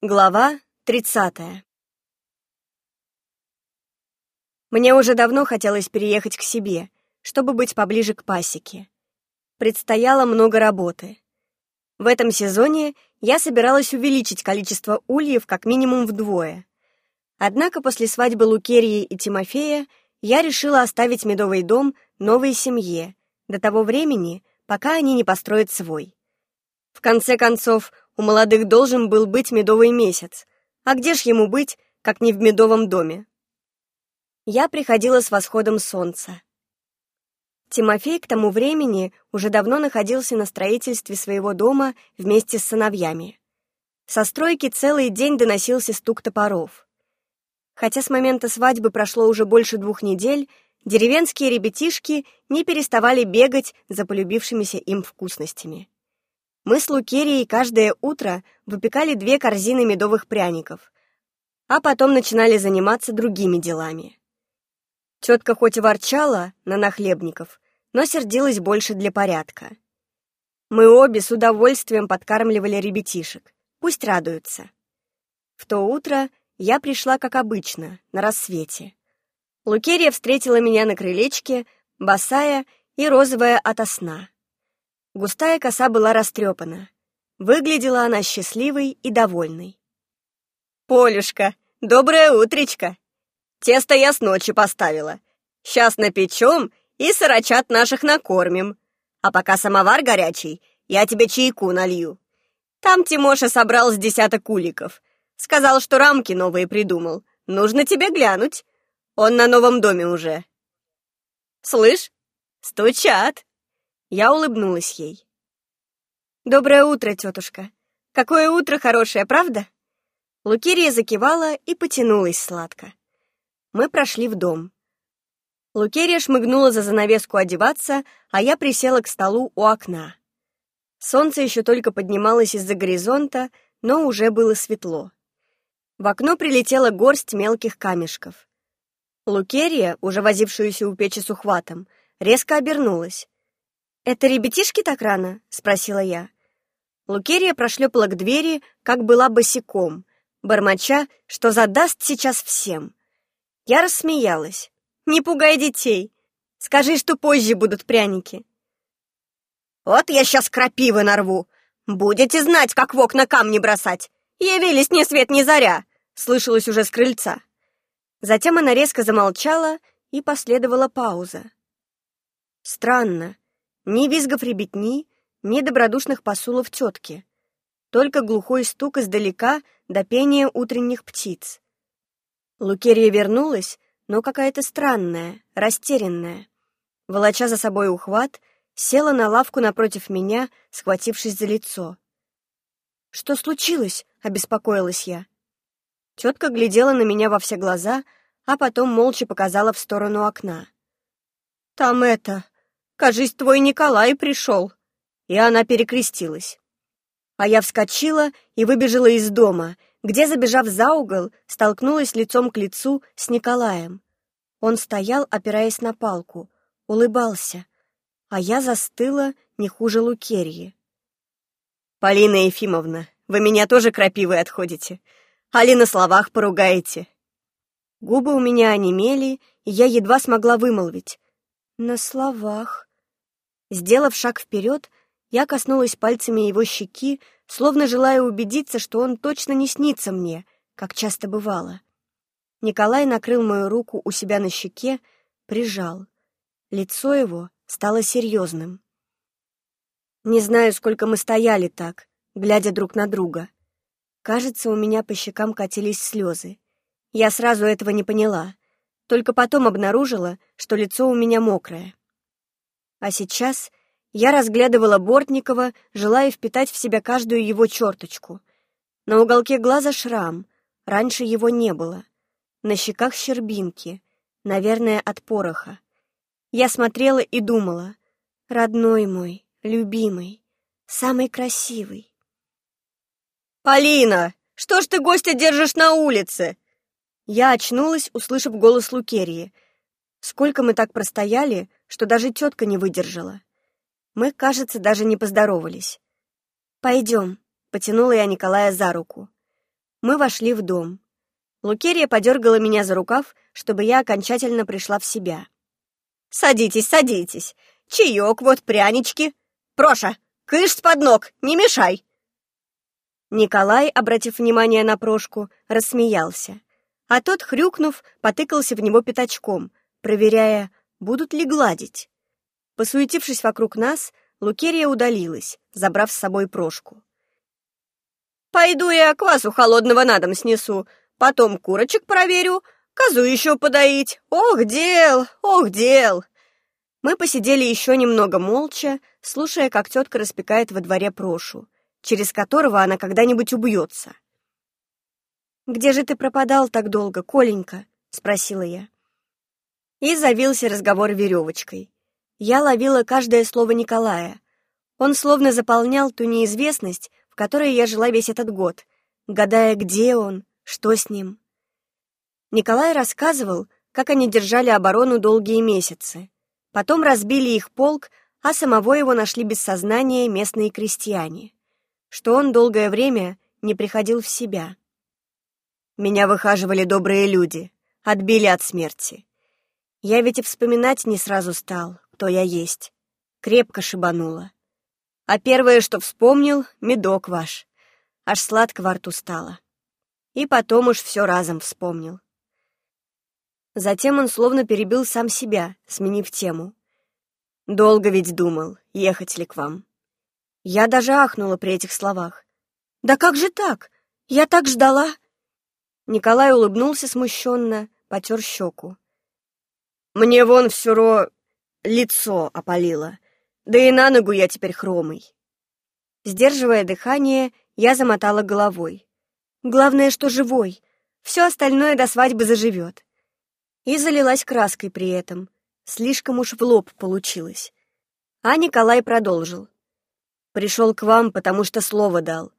Глава 30 Мне уже давно хотелось переехать к себе, чтобы быть поближе к пасеке. Предстояло много работы. В этом сезоне я собиралась увеличить количество ульев как минимум вдвое. Однако после свадьбы Лукерии и Тимофея я решила оставить медовый дом новой семье до того времени, пока они не построят свой. В конце концов, у молодых должен был быть медовый месяц. А где ж ему быть, как не в медовом доме? Я приходила с восходом солнца. Тимофей к тому времени уже давно находился на строительстве своего дома вместе с сыновьями. Со стройки целый день доносился стук топоров. Хотя с момента свадьбы прошло уже больше двух недель, деревенские ребятишки не переставали бегать за полюбившимися им вкусностями. Мы с Лукерией каждое утро выпекали две корзины медовых пряников, а потом начинали заниматься другими делами. Тетка хоть и ворчала на нахлебников, но сердилась больше для порядка. Мы обе с удовольствием подкармливали ребятишек, пусть радуются. В то утро я пришла, как обычно, на рассвете. Лукерия встретила меня на крылечке, босая и розовая ото сна. Густая коса была растрепана. Выглядела она счастливой и довольной. «Полюшка, доброе утречко! Тесто я с ночи поставила. Сейчас напечем и сырочат наших накормим. А пока самовар горячий, я тебе чайку налью. Там Тимоша собрал с десяток уликов. Сказал, что рамки новые придумал. Нужно тебе глянуть. Он на новом доме уже. Слышь, стучат. Я улыбнулась ей. «Доброе утро, тетушка. Какое утро хорошее, правда?» Лукерия закивала и потянулась сладко. Мы прошли в дом. Лукерия шмыгнула за занавеску одеваться, а я присела к столу у окна. Солнце еще только поднималось из-за горизонта, но уже было светло. В окно прилетела горсть мелких камешков. Лукерия, уже возившуюся у печи с ухватом, резко обернулась. «Это ребятишки так рано?» — спросила я. Лукерия прошлепала к двери, как была босиком, бормоча, что задаст сейчас всем. Я рассмеялась. «Не пугай детей! Скажи, что позже будут пряники!» «Вот я сейчас крапивы нарву! Будете знать, как в окна камни бросать! Явились ни свет ни заря!» — слышалось уже с крыльца. Затем она резко замолчала, и последовала пауза. Странно, ни визгов ребятни, ни добродушных посулов тетки. Только глухой стук издалека до пения утренних птиц. Лукерия вернулась, но какая-то странная, растерянная. Волоча за собой ухват, села на лавку напротив меня, схватившись за лицо. «Что случилось?» — обеспокоилась я. Тетка глядела на меня во все глаза, а потом молча показала в сторону окна. «Там это...» Кажись, твой Николай пришел!» И она перекрестилась. А я вскочила и выбежала из дома, где, забежав за угол, столкнулась лицом к лицу с Николаем. Он стоял, опираясь на палку, улыбался, а я застыла не хуже Лукерьи. «Полина Ефимовна, вы меня тоже крапивой отходите, али на словах поругаете?» Губы у меня онемели, и я едва смогла вымолвить. «На словах». Сделав шаг вперед, я коснулась пальцами его щеки, словно желая убедиться, что он точно не снится мне, как часто бывало. Николай накрыл мою руку у себя на щеке, прижал. Лицо его стало серьезным. Не знаю, сколько мы стояли так, глядя друг на друга. Кажется, у меня по щекам катились слезы. Я сразу этого не поняла, только потом обнаружила, что лицо у меня мокрое. А сейчас я разглядывала Бортникова, желая впитать в себя каждую его черточку. На уголке глаза шрам, раньше его не было. На щеках щербинки, наверное, от пороха. Я смотрела и думала, родной мой, любимый, самый красивый. «Полина, что ж ты гостя держишь на улице?» Я очнулась, услышав голос Лукерии. Сколько мы так простояли, что даже тетка не выдержала. Мы, кажется, даже не поздоровались. «Пойдем», — потянула я Николая за руку. Мы вошли в дом. Лукерия подергала меня за рукав, чтобы я окончательно пришла в себя. «Садитесь, садитесь. Чаек, вот прянички. Проша, кыш с под ног, не мешай!» Николай, обратив внимание на Прошку, рассмеялся. А тот, хрюкнув, потыкался в него пятачком, проверяя, будут ли гладить. Посуетившись вокруг нас, Лукерия удалилась, забрав с собой Прошку. «Пойду я квасу холодного на дом снесу, потом курочек проверю, козу еще подоить. Ох, дел, ох, дел!» Мы посидели еще немного молча, слушая, как тетка распекает во дворе Прошу, через которого она когда-нибудь убьется. «Где же ты пропадал так долго, Коленька?» — спросила я. И завился разговор веревочкой. Я ловила каждое слово Николая. Он словно заполнял ту неизвестность, в которой я жила весь этот год, гадая, где он, что с ним. Николай рассказывал, как они держали оборону долгие месяцы. Потом разбили их полк, а самого его нашли без сознания местные крестьяне. Что он долгое время не приходил в себя. Меня выхаживали добрые люди, отбили от смерти. Я ведь и вспоминать не сразу стал, кто я есть. Крепко шибануло. А первое, что вспомнил, медок ваш. Аж сладко во рту стало. И потом уж все разом вспомнил. Затем он словно перебил сам себя, сменив тему. Долго ведь думал, ехать ли к вам. Я даже ахнула при этих словах. «Да как же так? Я так ждала!» Николай улыбнулся смущенно, потер щеку. «Мне вон все ро лицо опалило. Да и на ногу я теперь хромый. Сдерживая дыхание, я замотала головой. Главное, что живой. Все остальное до свадьбы заживет. И залилась краской при этом. Слишком уж в лоб получилось. А Николай продолжил. Пришел к вам, потому что слово дал.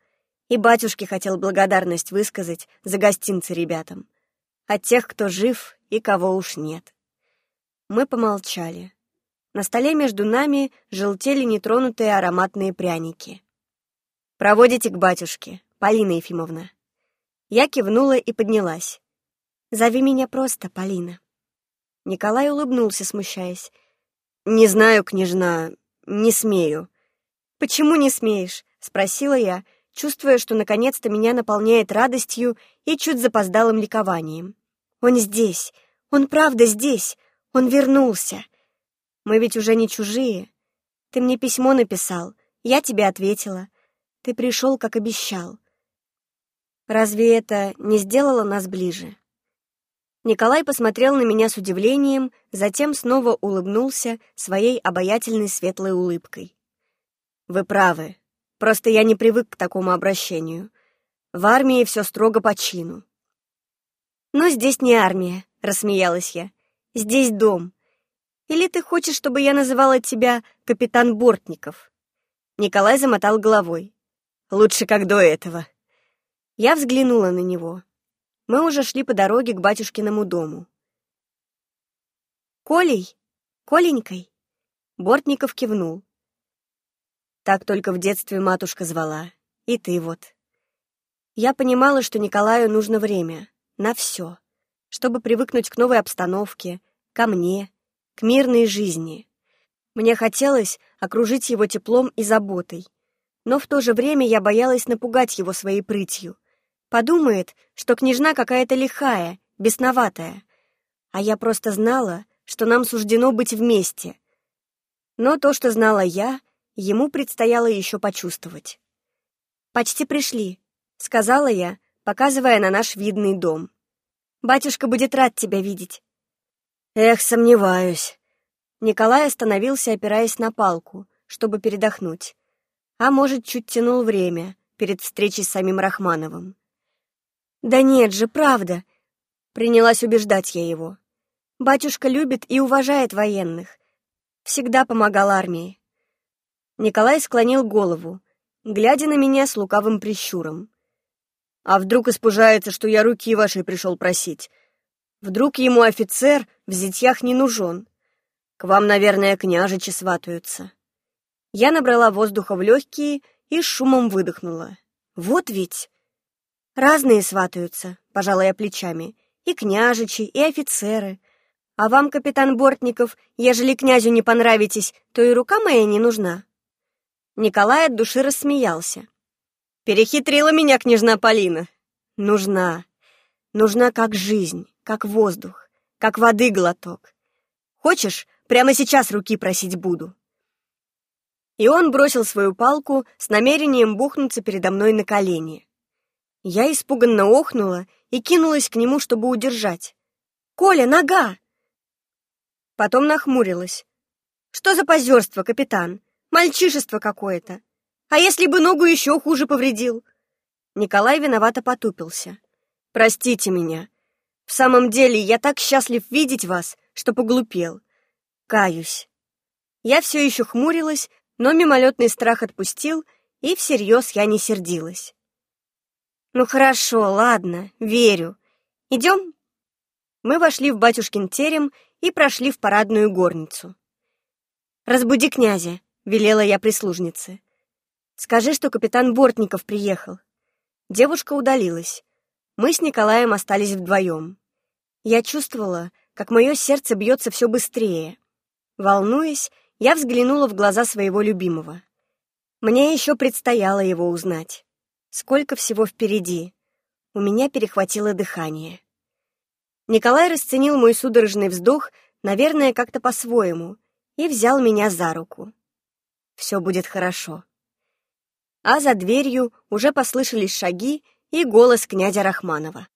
И батюшке хотел благодарность высказать за гостинцы ребятам. От тех, кто жив и кого уж нет. Мы помолчали. На столе между нами желтели нетронутые ароматные пряники. «Проводите к батюшке, Полина Ефимовна». Я кивнула и поднялась. «Зови меня просто, Полина». Николай улыбнулся, смущаясь. «Не знаю, княжна, не смею». «Почему не смеешь?» — спросила я, чувствуя, что наконец-то меня наполняет радостью и чуть запоздалым ликованием. «Он здесь! Он правда здесь! Он вернулся! Мы ведь уже не чужие. Ты мне письмо написал, я тебе ответила. Ты пришел, как обещал. Разве это не сделало нас ближе?» Николай посмотрел на меня с удивлением, затем снова улыбнулся своей обаятельной светлой улыбкой. «Вы правы. Просто я не привык к такому обращению. В армии все строго по чину». «Но здесь не армия», — рассмеялась я. «Здесь дом. Или ты хочешь, чтобы я называла тебя капитан Бортников?» Николай замотал головой. «Лучше как до этого». Я взглянула на него. Мы уже шли по дороге к батюшкиному дому. «Колей? Коленькой?» Бортников кивнул. Так только в детстве матушка звала. И ты вот. Я понимала, что Николаю нужно время. На все. Чтобы привыкнуть к новой обстановке, ко мне, к мирной жизни. Мне хотелось окружить его теплом и заботой, но в то же время я боялась напугать его своей прытью. Подумает, что княжна какая-то лихая, бесноватая. А я просто знала, что нам суждено быть вместе. Но то, что знала я, ему предстояло еще почувствовать. «Почти пришли», — сказала я, показывая на наш видный дом. «Батюшка будет рад тебя видеть». Эх, сомневаюсь. Николай остановился, опираясь на палку, чтобы передохнуть. А может, чуть тянул время перед встречей с самим Рахмановым. «Да нет же, правда!» Принялась убеждать я его. «Батюшка любит и уважает военных. Всегда помогал армии». Николай склонил голову, глядя на меня с лукавым прищуром. «А вдруг испужается, что я руки вашей пришел просить? Вдруг ему офицер в зятьях не нужен. К вам, наверное, княжичи сватаются. Я набрала воздуха в легкие и шумом выдохнула. Вот ведь... Разные сватаются, пожалуй, я плечами. И княжичи, и офицеры. А вам, капитан Бортников, ежели князю не понравитесь, то и рука моя не нужна. Николай от души рассмеялся. Перехитрила меня княжна Полина. Нужна. Нужна как жизнь, как воздух, как воды глоток. Хочешь, прямо сейчас руки просить буду. И он бросил свою палку с намерением бухнуться передо мной на колени. Я испуганно охнула и кинулась к нему, чтобы удержать. «Коля, нога!» Потом нахмурилась. «Что за позерство, капитан? Мальчишество какое-то. А если бы ногу еще хуже повредил?» Николай виновато потупился. «Простите меня. В самом деле, я так счастлив видеть вас, что поглупел. Каюсь». Я все еще хмурилась, но мимолетный страх отпустил, и всерьез я не сердилась. «Ну хорошо, ладно, верю. Идем?» Мы вошли в батюшкин терем и прошли в парадную горницу. «Разбуди князя», — велела я прислужнице. «Скажи, что капитан Бортников приехал». Девушка удалилась. Мы с Николаем остались вдвоем. Я чувствовала, как мое сердце бьется все быстрее. Волнуясь, я взглянула в глаза своего любимого. Мне еще предстояло его узнать. Сколько всего впереди. У меня перехватило дыхание. Николай расценил мой судорожный вздох, наверное, как-то по-своему, и взял меня за руку. Все будет хорошо. А за дверью уже послышались шаги и голос князя Рахманова.